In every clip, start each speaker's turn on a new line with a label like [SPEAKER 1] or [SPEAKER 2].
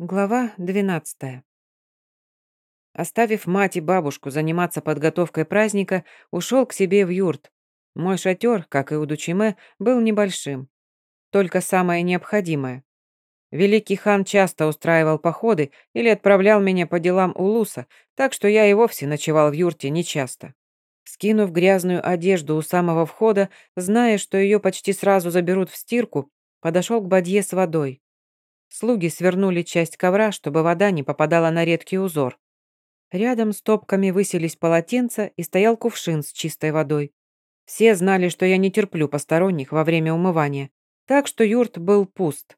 [SPEAKER 1] Глава 12. Оставив мать и бабушку заниматься подготовкой праздника, ушел к себе в юрт. Мой шатер, как и у Дучиме, был небольшим. Только самое необходимое. Великий хан часто устраивал походы или отправлял меня по делам Улуса, так что я и вовсе ночевал в юрте нечасто. Скинув грязную одежду у самого входа, зная, что ее почти сразу заберут в стирку, подошел к бадье с водой. Слуги свернули часть ковра, чтобы вода не попадала на редкий узор. Рядом с топками высились полотенца и стоял кувшин с чистой водой. Все знали, что я не терплю посторонних во время умывания, так что юрт был пуст.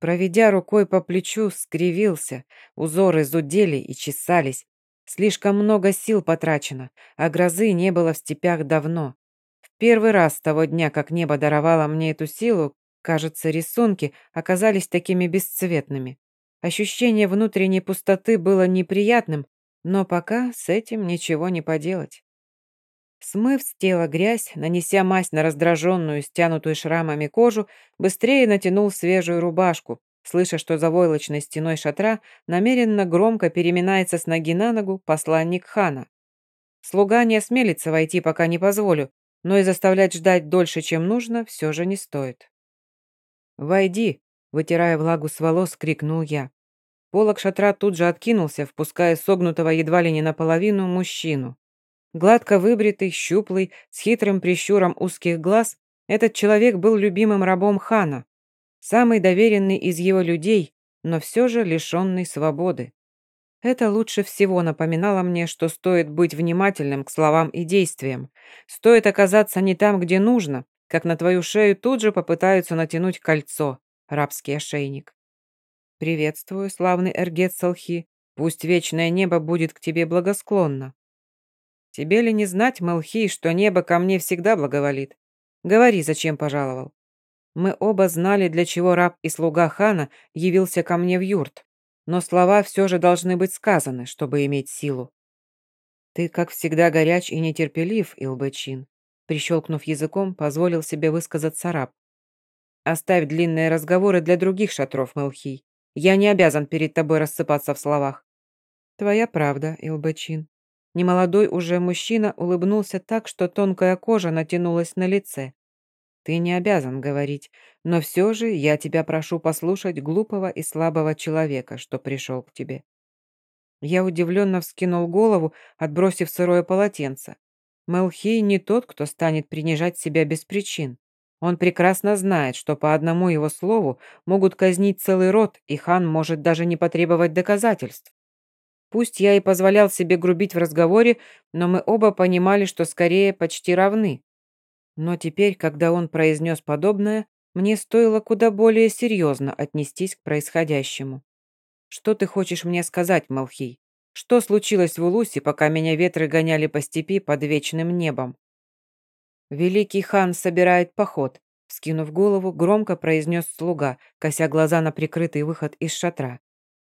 [SPEAKER 1] Проведя рукой по плечу, скривился, узоры зудели и чесались. Слишком много сил потрачено, а грозы не было в степях давно. В первый раз с того дня, как небо даровало мне эту силу, Кажется, рисунки оказались такими бесцветными. Ощущение внутренней пустоты было неприятным, но пока с этим ничего не поделать. Смыв с тела грязь, нанеся мазь на раздраженную, стянутую шрамами кожу, быстрее натянул свежую рубашку, слыша, что за войлочной стеной шатра намеренно громко переминается с ноги на ногу посланник хана. Слуга не осмелится войти, пока не позволю, но и заставлять ждать дольше, чем нужно, все же не стоит. «Войди!» – вытирая влагу с волос, крикнул я. Полок шатра тут же откинулся, впуская согнутого едва ли не наполовину мужчину. Гладко выбритый, щуплый, с хитрым прищуром узких глаз, этот человек был любимым рабом хана, самый доверенный из его людей, но все же лишенный свободы. Это лучше всего напоминало мне, что стоит быть внимательным к словам и действиям. Стоит оказаться не там, где нужно, как на твою шею тут же попытаются натянуть кольцо, рабский ошейник. Приветствую, славный Эргет Салхи. Пусть вечное небо будет к тебе благосклонно. Тебе ли не знать, Малхи, что небо ко мне всегда благоволит? Говори, зачем пожаловал. Мы оба знали, для чего раб и слуга хана явился ко мне в юрт, но слова все же должны быть сказаны, чтобы иметь силу. Ты, как всегда, горяч и нетерпелив, Илбэчин. Прищелкнув языком, позволил себе высказаться раб. «Оставь длинные разговоры для других шатров, Мелхий. Я не обязан перед тобой рассыпаться в словах». «Твоя правда, Илбачин». Немолодой уже мужчина улыбнулся так, что тонкая кожа натянулась на лице. «Ты не обязан говорить, но все же я тебя прошу послушать глупого и слабого человека, что пришел к тебе». Я удивленно вскинул голову, отбросив сырое полотенце. Мелхий не тот, кто станет принижать себя без причин. Он прекрасно знает, что по одному его слову могут казнить целый род, и хан может даже не потребовать доказательств. Пусть я и позволял себе грубить в разговоре, но мы оба понимали, что скорее почти равны. Но теперь, когда он произнес подобное, мне стоило куда более серьезно отнестись к происходящему. «Что ты хочешь мне сказать, Малхий?» Что случилось в Улусе, пока меня ветры гоняли по степи под вечным небом? Великий хан собирает поход, скинув голову, громко произнес слуга, кося глаза на прикрытый выход из шатра.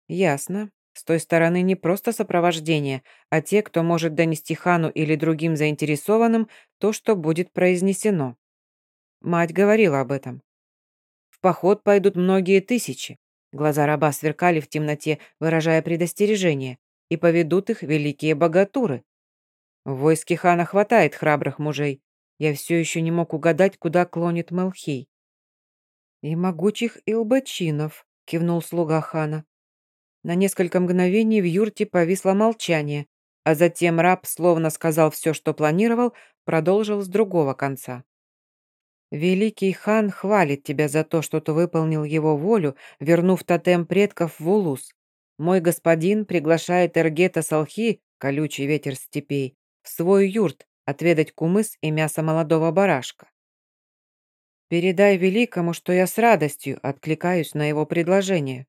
[SPEAKER 1] Ясно. С той стороны не просто сопровождение, а те, кто может донести хану или другим заинтересованным то, что будет произнесено. Мать говорила об этом. В поход пойдут многие тысячи. Глаза раба сверкали в темноте, выражая предостережение и поведут их великие богатуры. В войске хана хватает храбрых мужей. Я все еще не мог угадать, куда клонит Мелхий. «И могучих илбачинов», — кивнул слуга хана. На несколько мгновений в юрте повисло молчание, а затем раб, словно сказал все, что планировал, продолжил с другого конца. «Великий хан хвалит тебя за то, что ты выполнил его волю, вернув тотем предков в Улус. Мой господин приглашает Эргета Салхи, колючий ветер степей, в свой юрт отведать кумыс и мясо молодого барашка. Передай великому, что я с радостью откликаюсь на его предложение.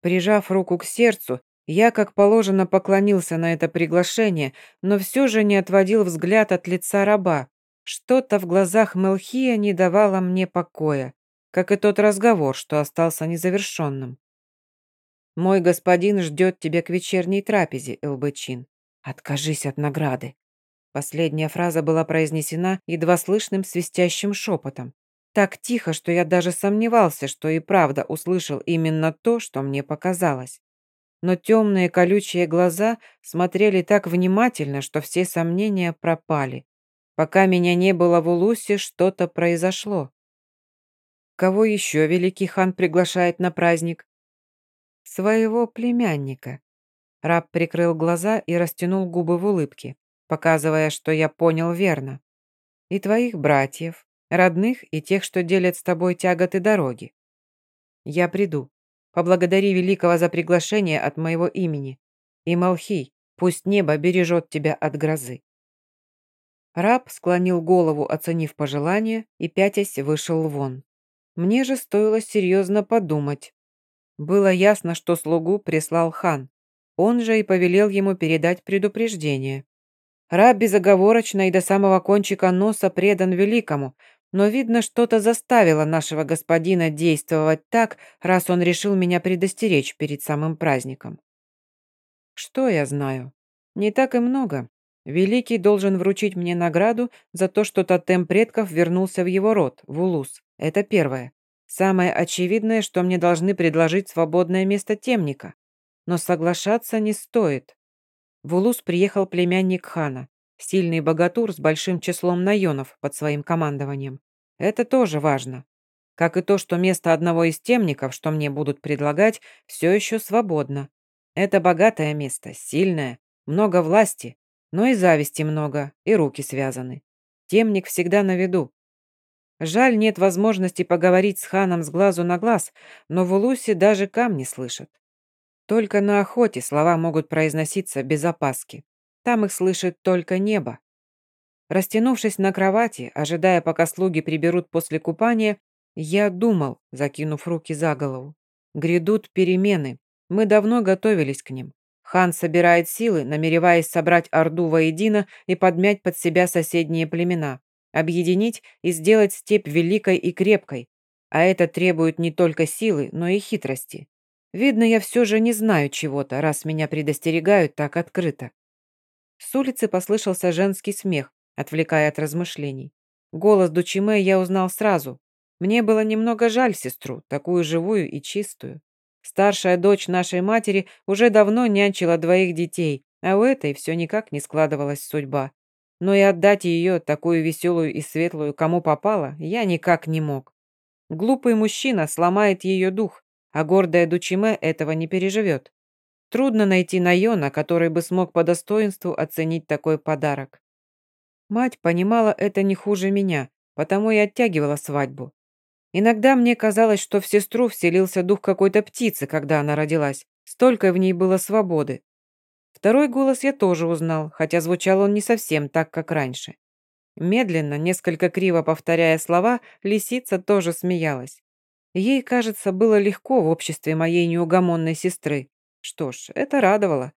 [SPEAKER 1] Прижав руку к сердцу, я, как положено, поклонился на это приглашение, но все же не отводил взгляд от лица раба. Что-то в глазах Мелхия не давало мне покоя, как и тот разговор, что остался незавершенным. Мой господин ждет тебя к вечерней трапезе, Элбэчин. Откажись от награды». Последняя фраза была произнесена едва слышным свистящим шепотом. Так тихо, что я даже сомневался, что и правда услышал именно то, что мне показалось. Но темные колючие глаза смотрели так внимательно, что все сомнения пропали. Пока меня не было в Улусе, что-то произошло. Кого еще великий хан приглашает на праздник? Своего племянника. Раб прикрыл глаза и растянул губы в улыбке, показывая, что я понял верно. И твоих братьев, родных и тех, что делят с тобой тяготы дороги. Я приду. Поблагодари Великого за приглашение от моего имени. И молхи, пусть небо бережет тебя от грозы. Раб склонил голову, оценив пожелание, и пятясь вышел вон. Мне же стоило серьезно подумать. Было ясно, что слугу прислал хан. Он же и повелел ему передать предупреждение. Раб безоговорочно и до самого кончика носа предан великому, но, видно, что-то заставило нашего господина действовать так, раз он решил меня предостеречь перед самым праздником. Что я знаю? Не так и много. Великий должен вручить мне награду за то, что тотем предков вернулся в его род, в Улус. Это первое. Самое очевидное, что мне должны предложить свободное место темника. Но соглашаться не стоит. В Улус приехал племянник хана. Сильный богатур с большим числом наенов под своим командованием. Это тоже важно. Как и то, что место одного из темников, что мне будут предлагать, все еще свободно. Это богатое место, сильное, много власти, но и зависти много, и руки связаны. Темник всегда на виду. Жаль, нет возможности поговорить с ханом с глазу на глаз, но в Улусе даже камни слышат. Только на охоте слова могут произноситься без опаски. Там их слышит только небо. Растянувшись на кровати, ожидая, пока слуги приберут после купания, я думал, закинув руки за голову. Грядут перемены. Мы давно готовились к ним. Хан собирает силы, намереваясь собрать Орду воедино и подмять под себя соседние племена, объединить и сделать степь великой и крепкой. А это требует не только силы, но и хитрости. Видно, я все же не знаю чего-то, раз меня предостерегают так открыто. С улицы послышался женский смех, отвлекая от размышлений. Голос Дучиме я узнал сразу. Мне было немного жаль сестру, такую живую и чистую. Старшая дочь нашей матери уже давно нянчила двоих детей, а у этой все никак не складывалась судьба. Но и отдать ее, такую веселую и светлую, кому попало, я никак не мог. Глупый мужчина сломает ее дух, а гордая Дучиме этого не переживет. Трудно найти Найона, который бы смог по достоинству оценить такой подарок. Мать понимала это не хуже меня, потому и оттягивала свадьбу. Иногда мне казалось, что в сестру вселился дух какой-то птицы, когда она родилась. Столько в ней было свободы. Второй голос я тоже узнал, хотя звучал он не совсем так, как раньше. Медленно, несколько криво повторяя слова, лисица тоже смеялась. Ей, кажется, было легко в обществе моей неугомонной сестры. Что ж, это радовало.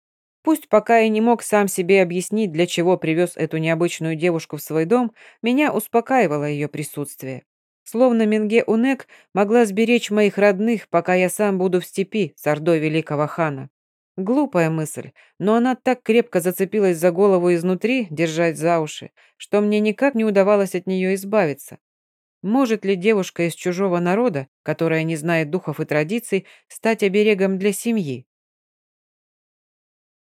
[SPEAKER 1] Пусть пока и не мог сам себе объяснить, для чего привез эту необычную девушку в свой дом, меня успокаивало ее присутствие. Словно Менге Унек могла сберечь моих родных, пока я сам буду в степи с ордой великого хана. Глупая мысль, но она так крепко зацепилась за голову изнутри, держать за уши, что мне никак не удавалось от нее избавиться. Может ли девушка из чужого народа, которая не знает духов и традиций, стать оберегом для семьи?